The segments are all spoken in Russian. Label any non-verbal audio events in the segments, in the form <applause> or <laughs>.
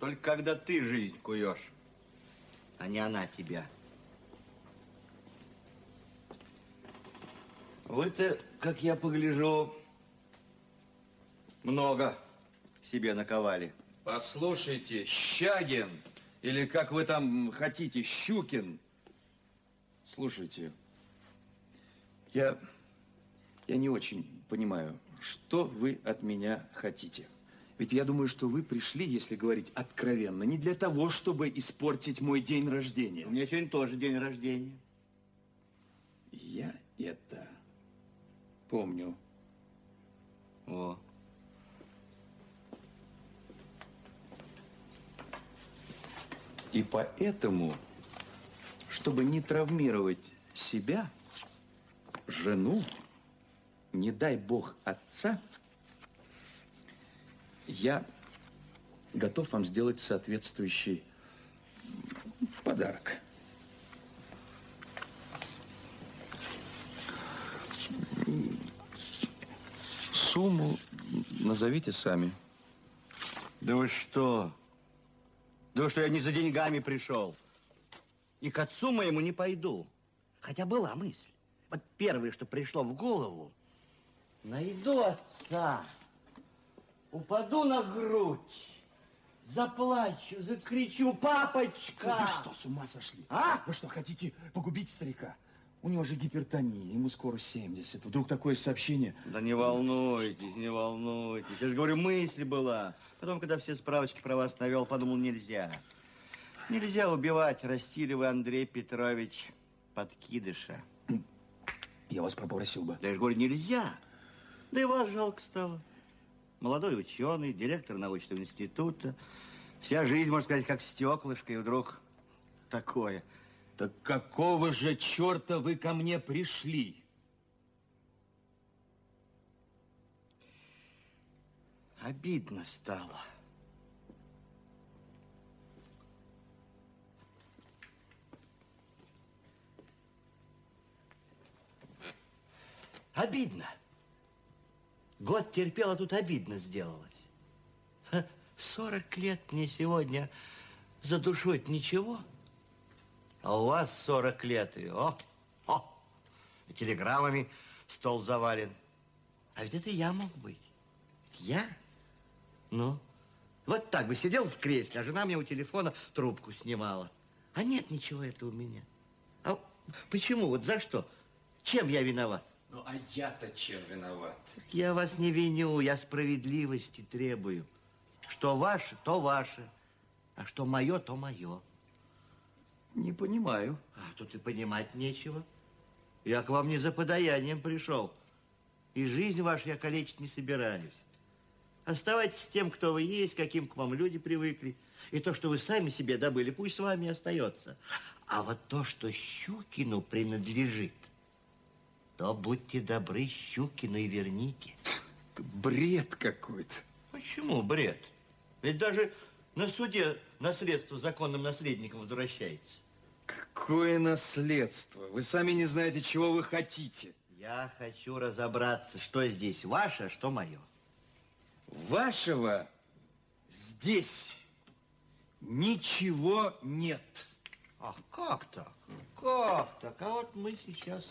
Только когда ты жизнь куешь, а не она тебя. Вы-то, как я погляжу, много себе наковали. Послушайте, Щагин, или как вы там хотите, Щукин. Слушайте, я, я не очень понимаю, что вы от меня хотите. Ведь я думаю, что вы пришли, если говорить откровенно, не для того, чтобы испортить мой день рождения. У меня сегодня тоже день рождения. Я это помню. О. И поэтому, чтобы не травмировать себя, жену, не дай бог отца, я готов вам сделать соответствующий подарок. Сумму назовите сами. Да вы что? Да вы что, я не за деньгами пришел. И к отцу моему не пойду. Хотя была мысль. Вот первое, что пришло в голову, найду отца, упаду на грудь, заплачу, закричу, папочка! Вы что, с ума сошли? А? Вы что, хотите погубить старика? У него же гипертония, ему скоро 70. Вдруг такое сообщение... Да не волнуйтесь, не волнуйтесь. Я же говорю, мысль была. Потом, когда все справочки про вас навел, подумал, нельзя. Нельзя убивать Растилева Андрей Петрович подкидыша. Я вас попросил бы. Да я же говорю, нельзя. Да и вас жалко стало. Молодой ученый, директор научного института. Вся жизнь, можно сказать, как стеклышко, и вдруг такое. Так какого же черта вы ко мне пришли? Обидно стало. Обидно. Год терпела, тут обидно сделалось. 40 лет мне сегодня за ничего. А у вас 40 лет, и о, о, и телеграммами стол завален. А ведь это я мог быть. Я? Ну, вот так бы сидел в кресле, а жена мне у телефона трубку снимала. А нет ничего этого у меня. А почему? Вот за что? Чем я виноват? Ну, а я-то чем виноват? Я вас не виню, я справедливости требую. Что ваше, то ваше. А что мое, то мое. Не понимаю. А тут и понимать нечего. Я к вам не за подаянием пришел. И жизнь вашу я калечить не собираюсь. Оставайтесь тем, кто вы есть, каким к вам люди привыкли. И то, что вы сами себе добыли, пусть с вами остается. А вот то, что Щукину принадлежит, то будьте добры Щукину и верните. Это бред какой-то. Почему бред? Ведь даже на суде наследство законным наследникам возвращается. Какое наследство? Вы сами не знаете, чего вы хотите. Я хочу разобраться, что здесь ваше, а что мое. Вашего здесь ничего нет. Ах, как так? Как так? А вот мы сейчас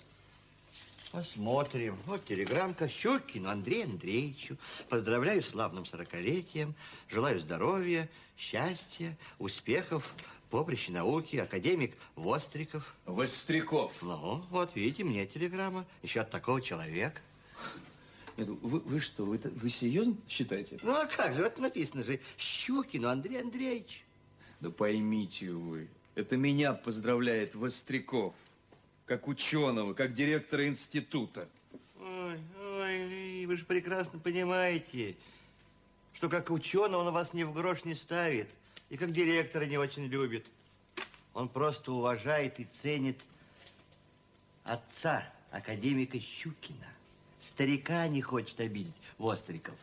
посмотрим. Вот телеграммка Щукину Андрею Андреевичу. Поздравляю с славным сорокалетием. Желаю здоровья, счастья, успехов, поприще науки, академик Востриков. Востряков. Ну, вот видите, мне телеграмма. Еще от такого человека. Нет, Вы, вы что, вы, вы серьезно считаете? Ну, а как же, вот написано же Щукину Андрей Андреевич. Да поймите вы, это меня поздравляет Востряков, как ученого, как директора института. Ой, ой, вы же прекрасно понимаете, что как ученого он вас ни в грош не ставит, и как директора не очень любит. Он просто уважает и ценит отца, академика Щукина. Старика не хочет обидеть, Востриков.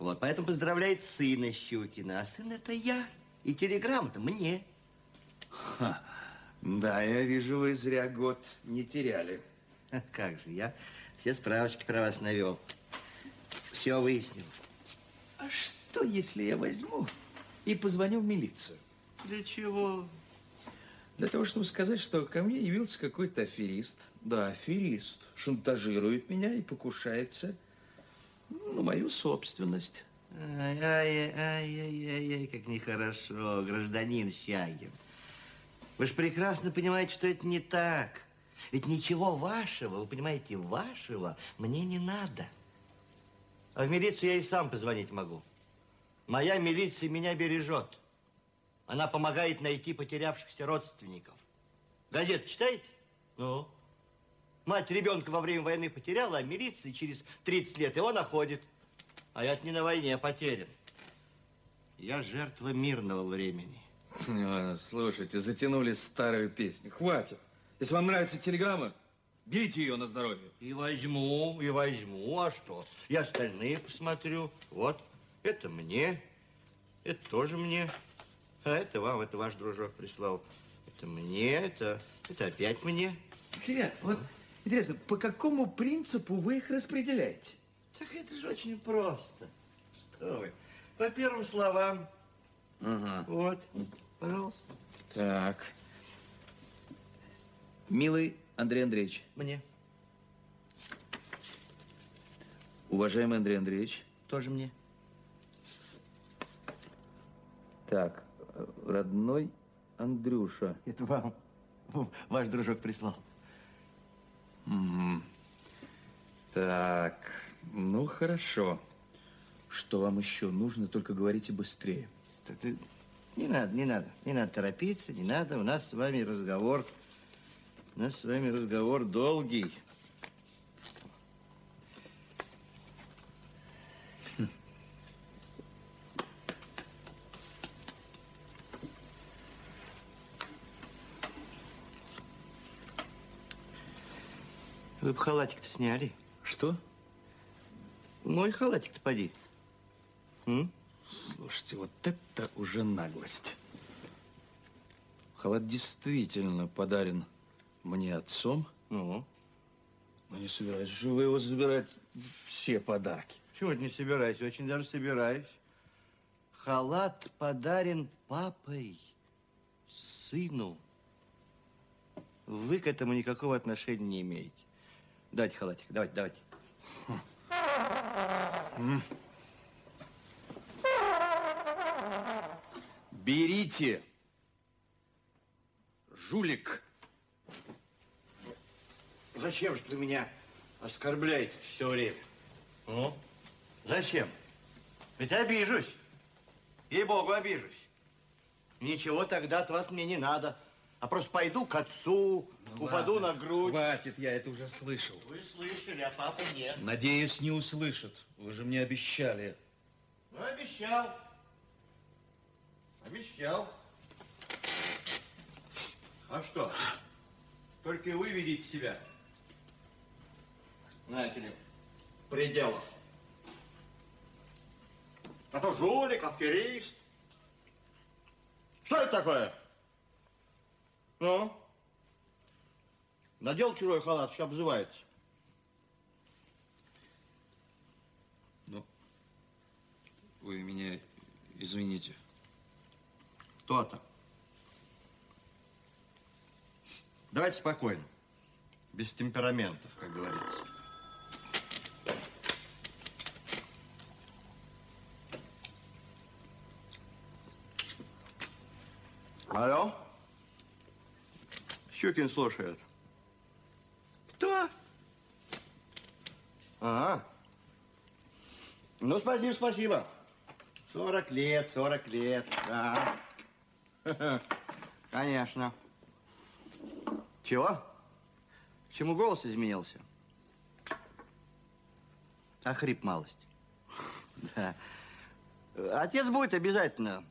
Вот, поэтому поздравляет сына Щукина. А сын это я. И телеграмма-то мне. Да, я вижу, вы зря год не теряли. А Как же, я все справочки про вас навел. Все выяснил. А что, если я возьму и позвонил в милицию. Для чего? Для того, чтобы сказать, что ко мне явился какой-то аферист. Да, аферист. Шантажирует меня и покушается на мою собственность. Ай-яй-яй-яй, как нехорошо, гражданин Щагин. Вы же прекрасно понимаете, что это не так. Ведь ничего вашего, вы понимаете, вашего мне не надо. А в милицию я и сам позвонить могу. Моя милиция меня бережет. Она помогает найти потерявшихся родственников. Газет читаете? Ну? Мать ребенка во время войны потеряла, а милиция через 30 лет его находит. А я не на войне, а потерян. Я жертва мирного времени. А, слушайте, затянули старую песню. Хватит. Если вам нравится телеграмма, берите ее на здоровье. И возьму, и возьму. А что? Я остальные посмотрю. Вот, это мне, это тоже мне. А это вам, это ваш дружок прислал. Это мне, это, это опять мне. Ребят, вот интересно, по какому принципу вы их распределяете? Так это же очень просто. Что вы? По первым словам. Ага. Вот, пожалуйста. Так. Милый Андрей Андреевич. Мне. Уважаемый Андрей Андреевич. Тоже мне. Так, родной Андрюша. Это вам ваш дружок прислал. Угу. Так, ну хорошо. Что вам еще нужно, только говорите быстрее. Так ты... Не надо, не надо. Не надо торопиться, не надо. У нас с вами разговор... У нас с вами разговор долгий. Вы бы халатик-то сняли. Что? Мой халатик-то поди. М? Слушайте, вот это уже наглость. Халат действительно подарен мне отцом. Ну? Но не собираюсь же вы его забирать все подарки. Чего не собираюсь? Очень даже собираюсь. Халат подарен папой сыну. Вы к этому никакого отношения не имеете. Давайте халатик, давайте, давайте. Берите, жулик. Зачем же вы меня оскорбляете все время? Ну? Зачем? Ведь обижусь. Ей-богу, обижусь. Ничего тогда от вас мне не надо. А просто пойду к отцу, упаду ладно, на грудь. Хватит, я это уже слышал. Вы слышали, а папа нет. Надеюсь, не услышат. Вы же мне обещали. Ну, обещал. Обещал. А что? Только и вы видите себя. Знаете ли, в пределах. А то жулик, аферист. Что это такое? Ну? Надел чужой халат, еще обзывается. Ну, вы меня извините. Кто-то. Давайте спокойно. Без темпераментов, как говорится. Алло? Щукин слушает. Кто? Ага. Ну, спасибо, спасибо. 40 лет, 40 лет, да. <laughs> Конечно. Чего? Чему голос изменился? А хрип малость. <laughs> Да. Отец будет обязательно.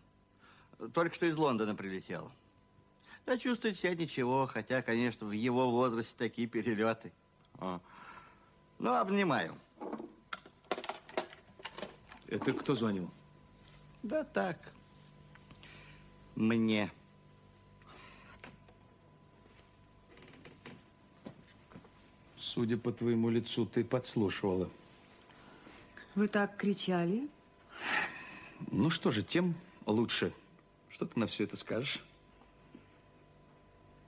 Только что из Лондона прилетел. Да чувствует себя ничего, хотя, конечно, в его возрасте такие перелеты. О. Ну, обнимаю. Это кто звонил? Да так. Мне. Судя по твоему лицу, ты подслушивала. Вы так кричали? Ну что же, тем лучше. Что ты на все это скажешь?